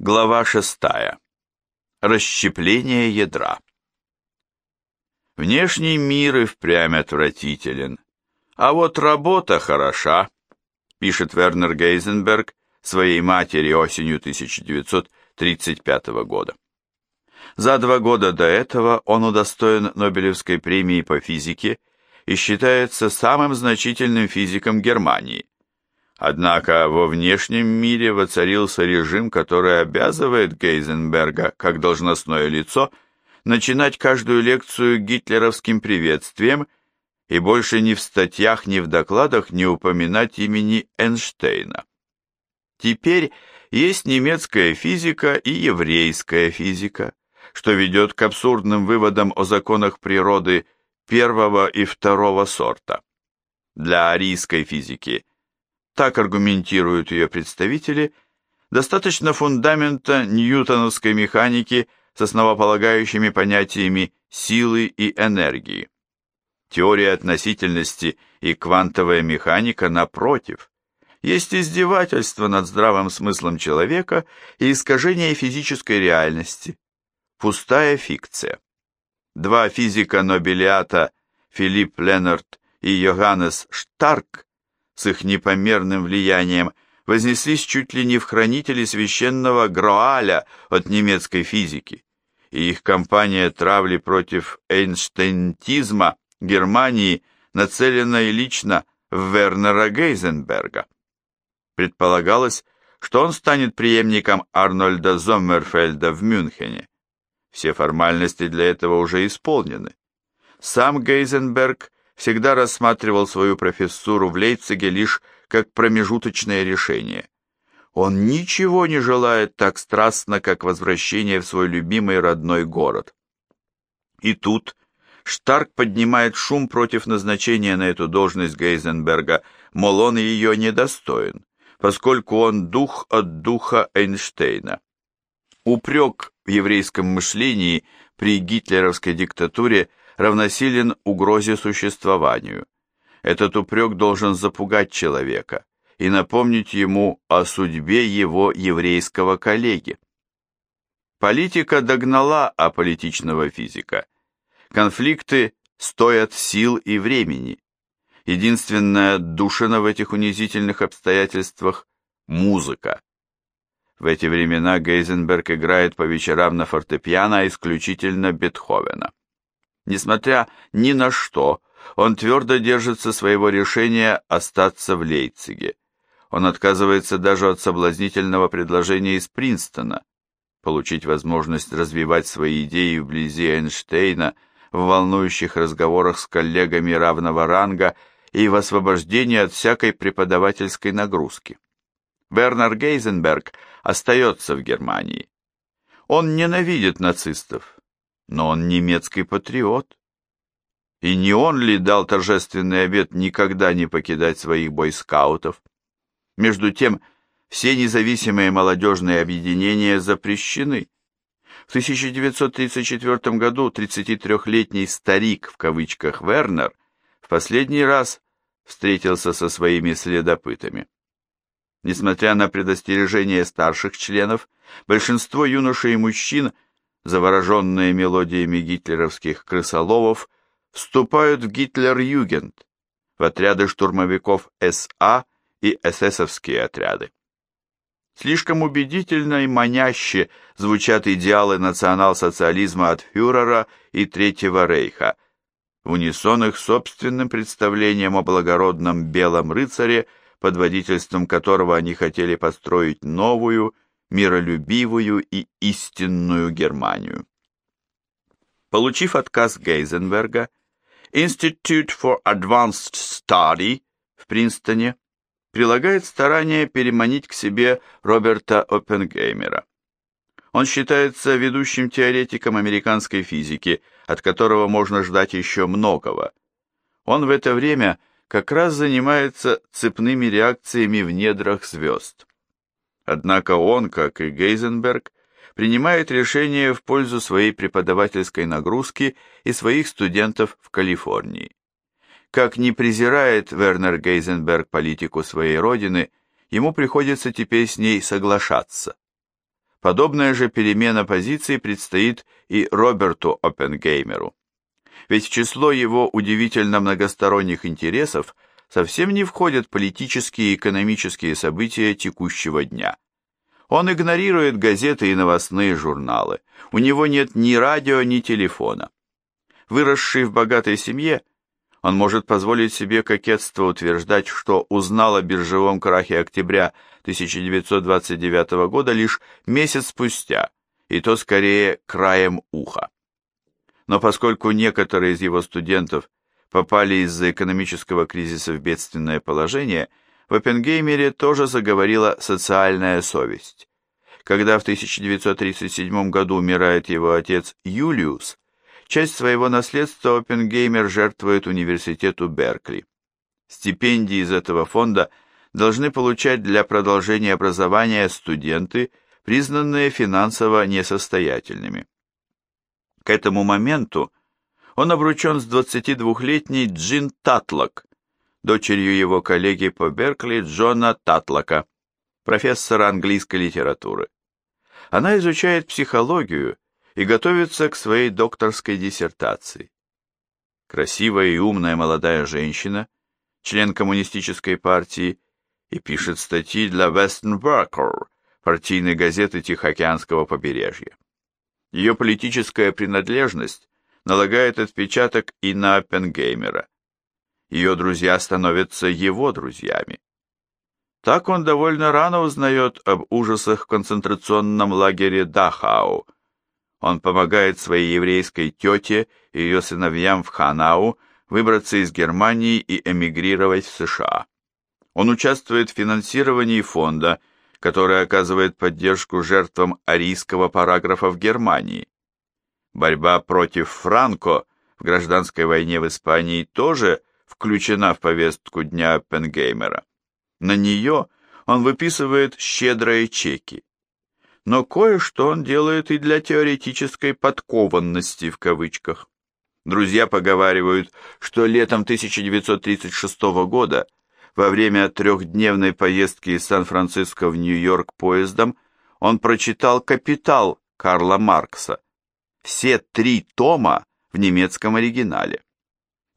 Глава 6. Расщепление ядра. Внешний мир и впрямь отвратителен, а вот работа хороша, пишет Вернер Гейзенберг своей матери осенью 1935 года. За два года до этого он удостоен Нобелевской премии по физике и считается самым значительным физиком Германии. Однако во внешнем мире воцарился режим, который обязывает Гейзенберга, как должностное лицо, начинать каждую лекцию гитлеровским приветствием и больше ни в статьях, ни в докладах не упоминать имени Эйнштейна. Теперь есть немецкая физика и еврейская физика, что ведет к абсурдным выводам о законах природы первого и второго сорта. Для арийской физики – так аргументируют ее представители, достаточно фундамента ньютоновской механики с основополагающими понятиями силы и энергии. Теория относительности и квантовая механика, напротив, есть издевательство над здравым смыслом человека и искажение физической реальности, пустая фикция. Два физика-нобелиата Филипп Леннард и Йоханнес Штарк с их непомерным влиянием вознеслись чуть ли не в хранители священного Гроаля от немецкой физики, и их кампания травли против эйнштейнтизма Германии нацелена и лично в Вернера Гейзенберга. Предполагалось, что он станет преемником Арнольда Зоммерфельда в Мюнхене. Все формальности для этого уже исполнены. Сам Гейзенберг всегда рассматривал свою профессуру в Лейпциге лишь как промежуточное решение. Он ничего не желает так страстно, как возвращение в свой любимый родной город. И тут Штарк поднимает шум против назначения на эту должность Гейзенберга, мол, он ее недостоин, поскольку он дух от духа Эйнштейна. Упрек в еврейском мышлении при гитлеровской диктатуре – равносилен угрозе существованию. Этот упрек должен запугать человека и напомнить ему о судьбе его еврейского коллеги. Политика догнала аполитичного физика. Конфликты стоят сил и времени. Единственная душина в этих унизительных обстоятельствах – музыка. В эти времена Гейзенберг играет по вечерам на фортепиано исключительно Бетховена. Несмотря ни на что, он твердо держится своего решения остаться в Лейпциге. Он отказывается даже от соблазнительного предложения из Принстона получить возможность развивать свои идеи вблизи Эйнштейна в волнующих разговорах с коллегами равного ранга и в освобождении от всякой преподавательской нагрузки. Вернер Гейзенберг остается в Германии. Он ненавидит нацистов, но он немецкий патриот. И не он ли дал торжественный обет никогда не покидать своих бойскаутов? Между тем, все независимые молодежные объединения запрещены. В 1934 году 33-летний «старик» в кавычках Вернер в последний раз встретился со своими следопытами. Несмотря на предостережение старших членов, большинство юношей и мужчин – завороженные мелодиями гитлеровских крысоловов, вступают в Гитлер-Югент, в отряды штурмовиков СА и эсэсовские отряды. Слишком убедительно и маняще звучат идеалы национал-социализма от фюрера и Третьего рейха, в унисон их собственным представлением о благородном белом рыцаре, под водительством которого они хотели построить новую, миролюбивую и истинную Германию. Получив отказ Гейзенберга, Institute for Advanced Study в Принстоне прилагает старание переманить к себе Роберта Оппенгеймера. Он считается ведущим теоретиком американской физики, от которого можно ждать еще многого. Он в это время как раз занимается цепными реакциями в недрах звезд. Однако он, как и Гейзенберг, принимает решение в пользу своей преподавательской нагрузки и своих студентов в Калифорнии. Как не презирает Вернер Гейзенберг политику своей родины, ему приходится теперь с ней соглашаться. Подобная же перемена позиций предстоит и Роберту Оппенгеймеру. Ведь число его удивительно многосторонних интересов совсем не входят политические и экономические события текущего дня. Он игнорирует газеты и новостные журналы. У него нет ни радио, ни телефона. Выросший в богатой семье, он может позволить себе кокетство утверждать, что узнал о биржевом крахе октября 1929 года лишь месяц спустя, и то скорее краем уха. Но поскольку некоторые из его студентов попали из-за экономического кризиса в бедственное положение, в Оппенгеймере тоже заговорила социальная совесть. Когда в 1937 году умирает его отец Юлиус, Часть своего наследства Оппенгеймер жертвует университету Беркли. Стипендии из этого фонда должны получать для продолжения образования студенты, признанные финансово несостоятельными. К этому моменту он обручен с 22-летней Джин Татлок, дочерью его коллеги по Беркли Джона Татлока, профессора английской литературы. Она изучает психологию и готовится к своей докторской диссертации. Красивая и умная молодая женщина, член коммунистической партии, и пишет статьи для Western Worker, партийной газеты Тихоокеанского побережья. Ее политическая принадлежность налагает отпечаток и на Оппенгеймера. Ее друзья становятся его друзьями. Так он довольно рано узнает об ужасах в концентрационном лагере Дахау, он помогает своей еврейской тете и ее сыновьям в Ханау выбраться из Германии и эмигрировать в США. Он участвует в финансировании фонда, который оказывает поддержку жертвам арийского параграфа в Германии. Борьба против Франко в гражданской войне в Испании тоже включена в повестку дня Пенгеймера. На нее он выписывает щедрые чеки но кое-что он делает и для теоретической подкованности в кавычках. Друзья поговаривают, что летом 1936 года, во время трехдневной поездки из Сан-Франциско в Нью-Йорк поездом, он прочитал «Капитал» Карла Маркса. Все три тома в немецком оригинале.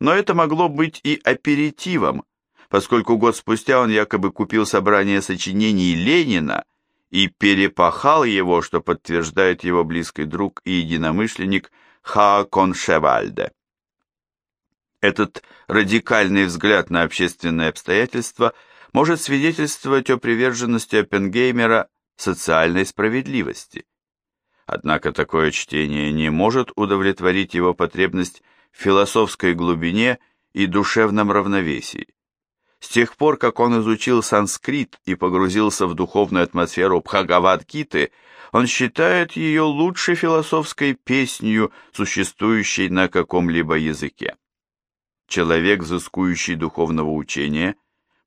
Но это могло быть и аперитивом, поскольку год спустя он якобы купил собрание сочинений Ленина и перепахал его, что подтверждает его близкий друг и единомышленник Хаакон Шевальде. Этот радикальный взгляд на общественные обстоятельства может свидетельствовать о приверженности Оппенгеймера социальной справедливости. Однако такое чтение не может удовлетворить его потребность в философской глубине и душевном равновесии. С тех пор, как он изучил санскрит и погрузился в духовную атмосферу Бхагавад-гиты, он считает ее лучшей философской песнью, существующей на каком-либо языке. Человек, взыскующий духовного учения,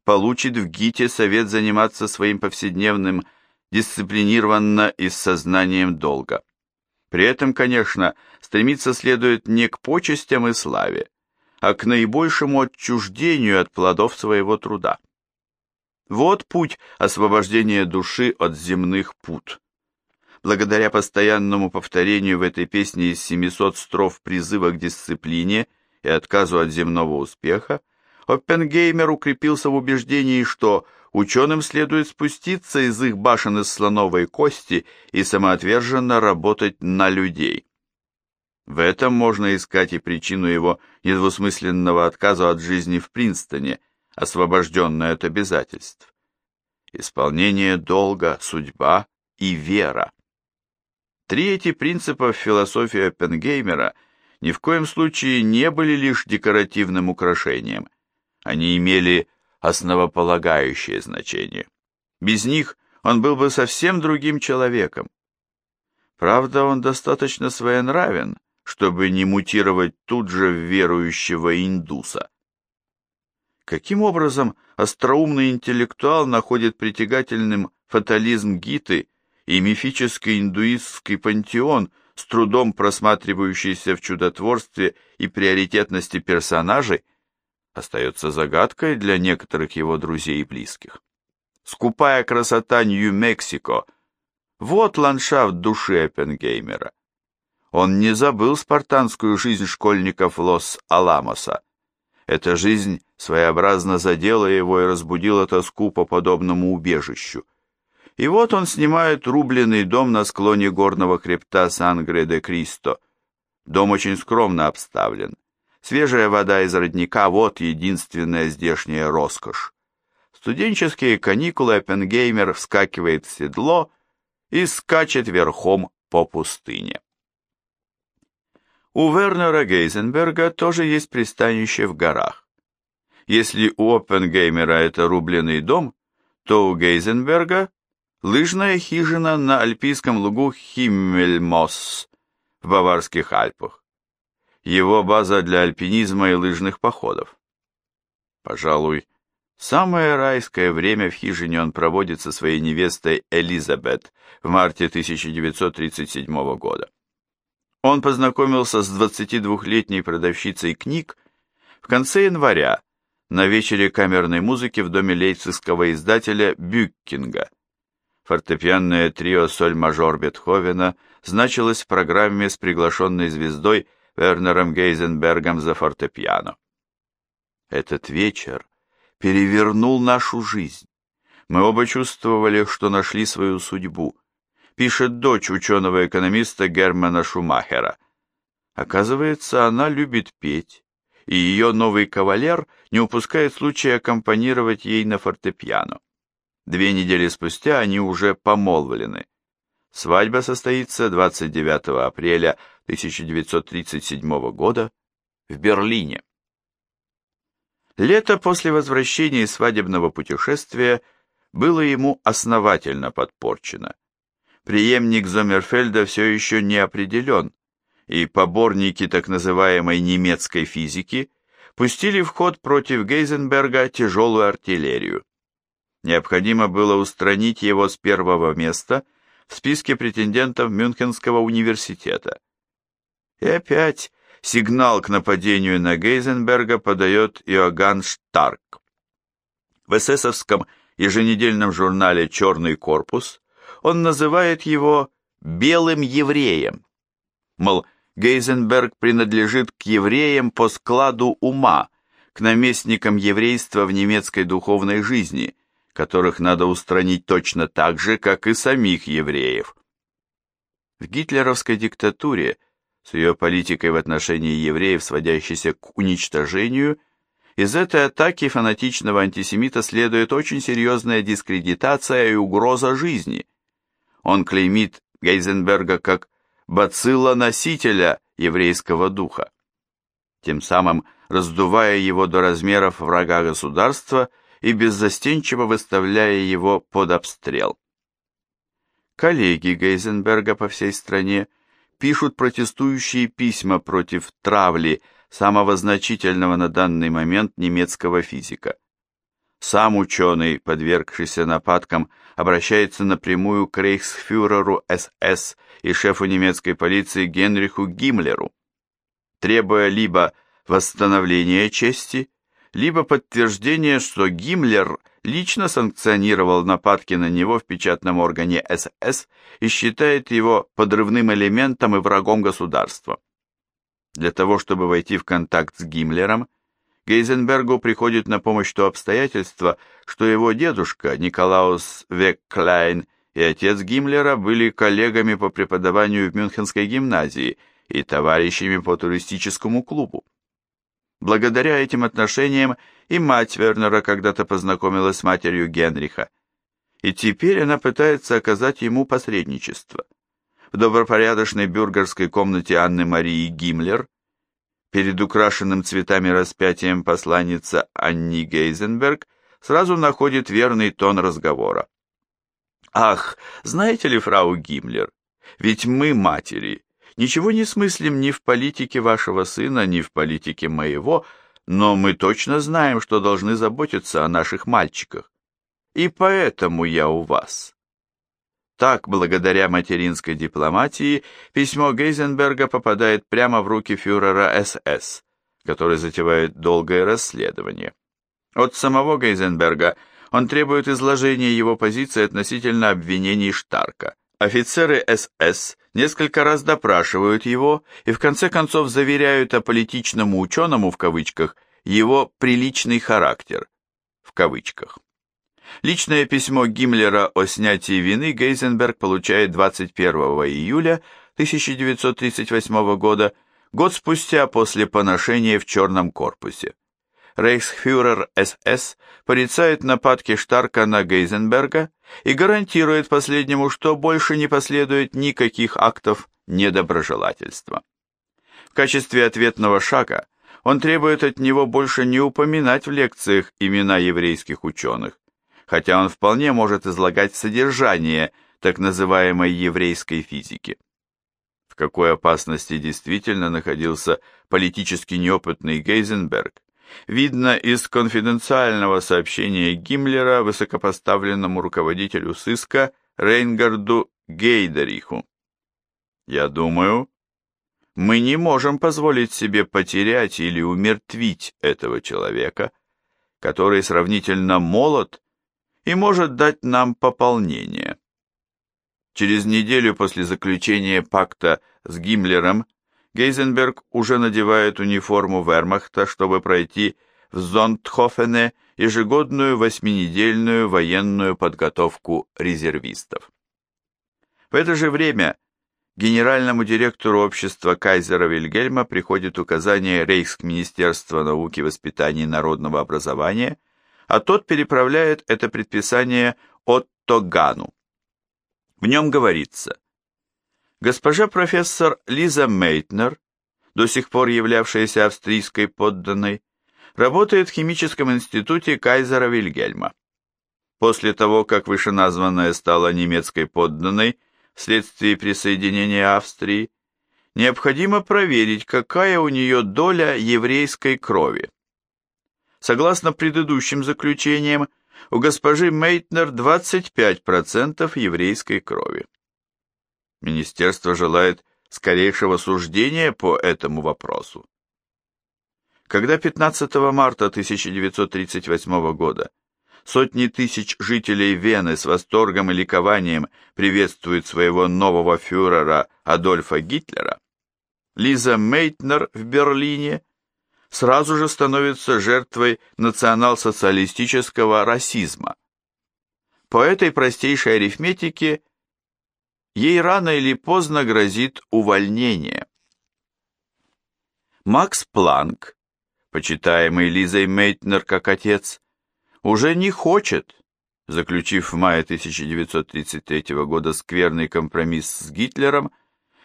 получит в Гите совет заниматься своим повседневным дисциплинированно и с сознанием долга. При этом, конечно, стремиться следует не к почестям и славе, а к наибольшему отчуждению от плодов своего труда. Вот путь освобождения души от земных пут. Благодаря постоянному повторению в этой песне из 700 строф призыва к дисциплине и отказу от земного успеха, Оппенгеймер укрепился в убеждении, что ученым следует спуститься из их башен из слоновой кости и самоотверженно работать на людей. В этом можно искать и причину его недвусмысленного отказа от жизни в Принстоне, освобожденной от обязательств. Исполнение долга, судьба и вера. Три эти принципа в философии Оппенгеймера ни в коем случае не были лишь декоративным украшением. Они имели основополагающее значение. Без них он был бы совсем другим человеком. Правда, он достаточно своенравен, чтобы не мутировать тут же в верующего индуса. Каким образом остроумный интеллектуал находит притягательным фатализм Гиты и мифический индуистский пантеон, с трудом просматривающийся в чудотворстве и приоритетности персонажей, остается загадкой для некоторых его друзей и близких. Скупая красота Нью-Мексико, Вот ландшафт души Эппенгеймера. Он не забыл спартанскую жизнь школьников Лос-Аламоса. Эта жизнь своеобразно задела его и разбудила тоску по подобному убежищу. И вот он снимает рубленый дом на склоне горного хребта Сан-Гре-де-Кристо. Дом очень скромно обставлен. Свежая вода из родника – вот единственная здешняя роскошь. Студенческие каникулы Эппенгеймер вскакивает в седло и скачет верхом по пустыне. У Вернера Гейзенберга тоже есть пристанище в горах. Если у Оппенгеймера это рубленый дом, то у Гейзенберга лыжная хижина на альпийском лугу Химмельмосс в Баварских Альпах. Его база для альпинизма и лыжных походов. Пожалуй, самое райское время в хижине он проводит со своей невестой Элизабет в марте 1937 года. Он познакомился с 22-летней продавщицей книг в конце января на вечере камерной музыки в доме лейпцигского издателя Бюккинга. Фортепианное трио «Соль-мажор» Бетховена значилось в программе с приглашенной звездой Вернером Гейзенбергом за фортепиано. Этот вечер перевернул нашу жизнь. Мы оба чувствовали, что нашли свою судьбу – пишет дочь ученого-экономиста Германа Шумахера. Оказывается, она любит петь, и ее новый кавалер не упускает случая аккомпанировать ей на фортепиано. Две недели спустя они уже помолвлены. Свадьба состоится 29 апреля 1937 года в Берлине. Лето после возвращения из свадебного путешествия было ему основательно подпорчено преемник Зомерфельда все еще не определен, и поборники так называемой немецкой физики пустили в ход против Гейзенберга тяжелую артиллерию. Необходимо было устранить его с первого места в списке претендентов Мюнхенского университета. И опять сигнал к нападению на Гейзенберга подает Иоганн Штарк. В эсэсовском еженедельном журнале «Черный корпус» он называет его «белым евреем». Мол, Гейзенберг принадлежит к евреям по складу ума, к наместникам еврейства в немецкой духовной жизни, которых надо устранить точно так же, как и самих евреев. В гитлеровской диктатуре, с ее политикой в отношении евреев, сводящейся к уничтожению, из этой атаки фанатичного антисемита следует очень серьезная дискредитация и угроза жизни – он клеймит Гейзенберга как бацилла-носителя еврейского духа, тем самым раздувая его до размеров врага государства и беззастенчиво выставляя его под обстрел. Коллеги Гейзенберга по всей стране пишут протестующие письма против травли самого значительного на данный момент немецкого физика. Сам ученый, подвергшийся нападкам, обращается напрямую к рейхсфюреру СС и шефу немецкой полиции Генриху Гиммлеру, требуя либо восстановления чести, либо подтверждения, что Гиммлер лично санкционировал нападки на него в печатном органе СС и считает его подрывным элементом и врагом государства. Для того, чтобы войти в контакт с Гиммлером, Гейзенбергу приходит на помощь то обстоятельство, что его дедушка Николаус Векклайн и отец Гиммлера были коллегами по преподаванию в Мюнхенской гимназии и товарищами по туристическому клубу. Благодаря этим отношениям и мать Вернера когда-то познакомилась с матерью Генриха, и теперь она пытается оказать ему посредничество. В добропорядочной бюргерской комнате Анны Марии Гиммлер – Перед украшенным цветами распятием посланница Анни Гейзенберг сразу находит верный тон разговора. «Ах, знаете ли, фрау Гиммлер, ведь мы, матери, ничего не смыслим ни в политике вашего сына, ни в политике моего, но мы точно знаем, что должны заботиться о наших мальчиках. И поэтому я у вас. Так, благодаря материнской дипломатии, письмо Гейзенберга попадает прямо в руки фюрера СС, который затевает долгое расследование. От самого Гейзенберга он требует изложения его позиции относительно обвинений Штарка. Офицеры СС несколько раз допрашивают его и в конце концов заверяют аполитичному ученому в кавычках его «приличный характер» в кавычках. Личное письмо Гиммлера о снятии вины Гейзенберг получает 21 июля 1938 года, год спустя после поношения в Черном корпусе. Рейхсфюрер СС порицает нападки Штарка на Гейзенберга и гарантирует последнему, что больше не последует никаких актов недоброжелательства. В качестве ответного шага он требует от него больше не упоминать в лекциях имена еврейских ученых, хотя он вполне может излагать содержание так называемой еврейской физики. В какой опасности действительно находился политически неопытный Гейзенберг, видно из конфиденциального сообщения Гиммлера высокопоставленному руководителю сыска Рейнгарду Гейдериху. «Я думаю, мы не можем позволить себе потерять или умертвить этого человека, который сравнительно молод и может дать нам пополнение». Через неделю после заключения пакта с Гиммлером Гейзенберг уже надевает униформу вермахта, чтобы пройти в Зондхофене ежегодную восьминедельную военную подготовку резервистов. В это же время генеральному директору общества Кайзера Вильгельма приходит указание Рейхсминистерства науки, воспитания и народного образования, а тот переправляет это предписание Отто Гану. В нем говорится – Госпожа профессор Лиза Мейтнер, до сих пор являвшаяся австрийской подданной, работает в химическом институте Кайзера Вильгельма. После того, как вышеназванная стала немецкой подданной вследствие присоединения Австрии, необходимо проверить, какая у нее доля еврейской крови. Согласно предыдущим заключениям, у госпожи Мейтнер 25% еврейской крови. Министерство желает скорейшего суждения по этому вопросу. Когда 15 марта 1938 года сотни тысяч жителей Вены с восторгом и ликованием приветствуют своего нового фюрера Адольфа Гитлера, Лиза Мейтнер в Берлине сразу же становится жертвой национал-социалистического расизма. По этой простейшей арифметике ей рано или поздно грозит увольнение. Макс Планк, почитаемый Лизой Мейтнер как отец, уже не хочет, заключив в мае 1933 года скверный компромисс с Гитлером,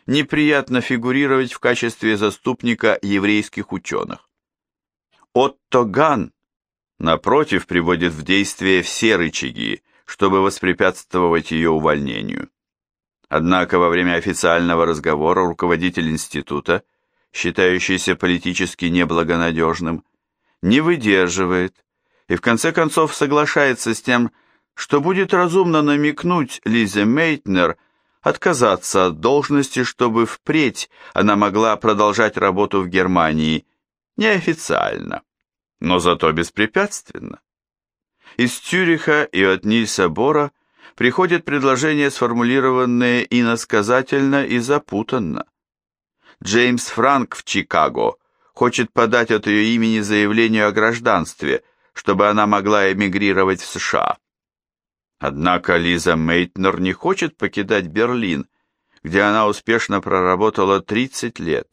неприятно фигурировать в качестве заступника еврейских ученых. Отто Ган, напротив, приводит в действие все рычаги, чтобы воспрепятствовать ее увольнению. Однако во время официального разговора руководитель института, считающийся политически неблагонадежным, не выдерживает и в конце концов соглашается с тем, что будет разумно намекнуть Лизе Мейтнер отказаться от должности, чтобы впредь она могла продолжать работу в Германии неофициально, но зато беспрепятственно. Из Цюриха и от Нильса Бора – приходят предложения, сформулированные иносказательно и запутанно. Джеймс Франк в Чикаго хочет подать от ее имени заявление о гражданстве, чтобы она могла эмигрировать в США. Однако Лиза Мейтнер не хочет покидать Берлин, где она успешно проработала 30 лет.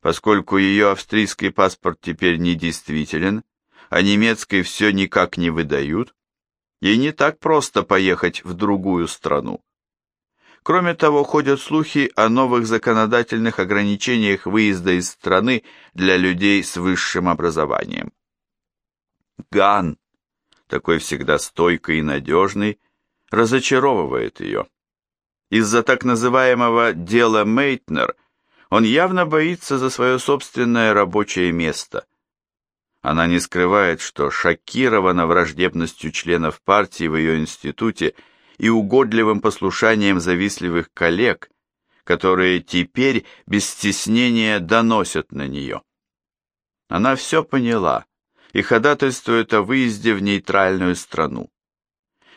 Поскольку ее австрийский паспорт теперь недействителен, а немецкий все никак не выдают, Ей не так просто поехать в другую страну. Кроме того, ходят слухи о новых законодательных ограничениях выезда из страны для людей с высшим образованием. Ган, такой всегда стойкий и надежный, разочаровывает ее. Из-за так называемого «дела Мейтнер» он явно боится за свое собственное рабочее место – она не скрывает, что шокирована враждебностью членов партии в ее институте и угодливым послушанием завистливых коллег, которые теперь без стеснения доносят на нее. Она все поняла и ходатайствует о выезде в нейтральную страну.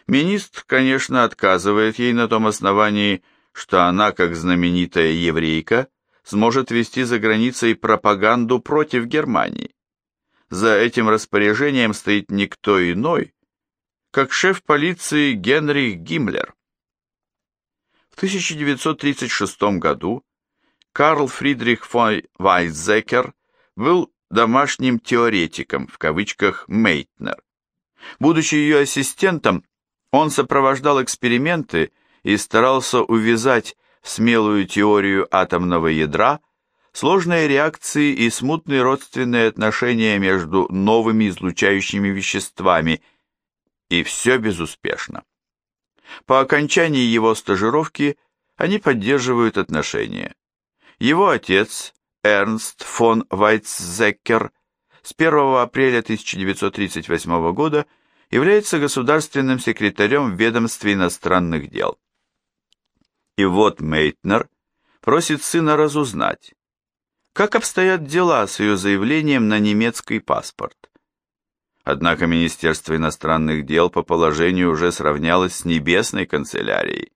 Министр, конечно, отказывает ей на том основании, что она, как знаменитая еврейка, сможет вести за границей пропаганду против Германии. За этим распоряжением стоит никто иной, как шеф полиции Генрих Гиммлер. В 1936 году Карл Фридрих фон Вайзекер был домашним теоретиком, в кавычках, Мейтнер. Будучи ее ассистентом, он сопровождал эксперименты и старался увязать в смелую теорию атомного ядра сложные реакции и смутные родственные отношения между новыми излучающими веществами, и все безуспешно. По окончании его стажировки они поддерживают отношения. Его отец, Эрнст фон Вайцзекер, с 1 апреля 1938 года является государственным секретарем в ведомстве иностранных дел. И вот Мейтнер просит сына разузнать, как обстоят дела с ее заявлением на немецкий паспорт. Однако Министерство иностранных дел по положению уже сравнялось с небесной канцелярией.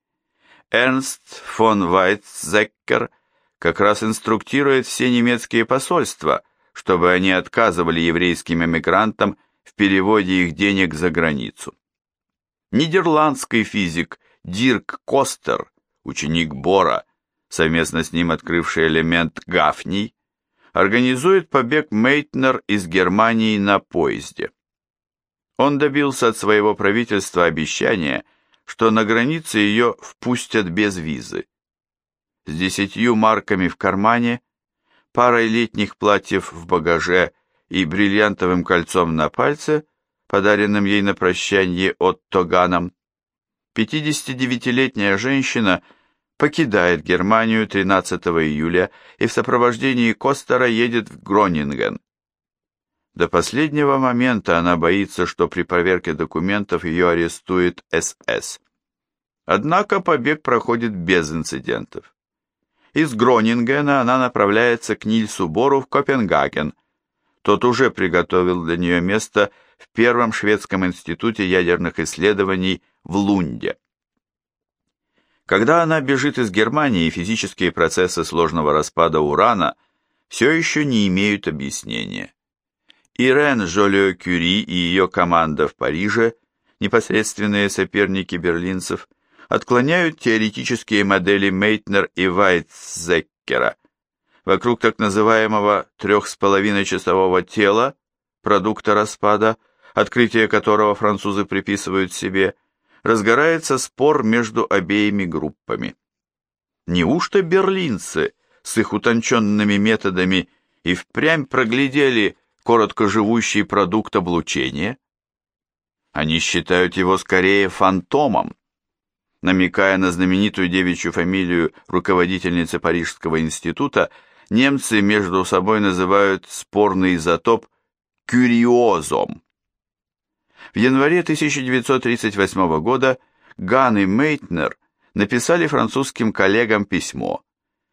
Эрнст фон Вайтзеккер как раз инструктирует все немецкие посольства, чтобы они отказывали еврейским эмигрантам в переводе их денег за границу. Нидерландский физик Дирк Костер, ученик Бора, совместно с ним открывший элемент Гафний, организует побег Мейтнер из Германии на поезде. Он добился от своего правительства обещания, что на границе ее впустят без визы. С десятью марками в кармане, парой летних платьев в багаже и бриллиантовым кольцом на пальце, подаренным ей на прощание от Тоганом, 59-летняя женщина покидает Германию 13 июля и в сопровождении Костера едет в Гронинген. До последнего момента она боится, что при проверке документов ее арестует СС. Однако побег проходит без инцидентов. Из Гронингена она направляется к Нильсу Бору в Копенгаген. Тот уже приготовил для нее место в Первом шведском институте ядерных исследований в Лунде. Когда она бежит из Германии, физические процессы сложного распада урана все еще не имеют объяснения. Ирен Жолио-Кюри и ее команда в Париже, непосредственные соперники берлинцев, отклоняют теоретические модели Мейтнер и Вайтзеккера вокруг так называемого трех с половиной часового тела, продукта распада, открытие которого французы приписывают себе – разгорается спор между обеими группами. Неужто берлинцы с их утонченными методами и впрямь проглядели короткоживущий продукт облучения? Они считают его скорее фантомом, намекая на знаменитую девичью фамилию руководительницы Парижского института, немцы между собой называют спорный изотоп кюриозом. В январе 1938 года Ган и Мейтнер написали французским коллегам письмо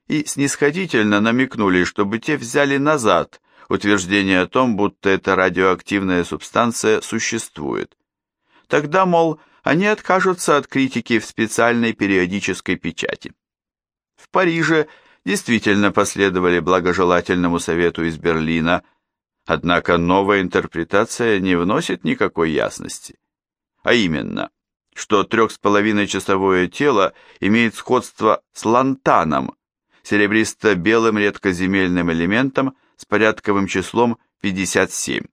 и снисходительно намекнули, чтобы те взяли назад утверждение о том, будто эта радиоактивная субстанция существует. Тогда, мол, они откажутся от критики в специальной периодической печати. В Париже действительно последовали благожелательному совету из Берлина Однако новая интерпретация не вносит никакой ясности. А именно, что трех с половиной часовое тело имеет сходство с лантаном, серебристо-белым редкоземельным элементом с порядковым числом 57.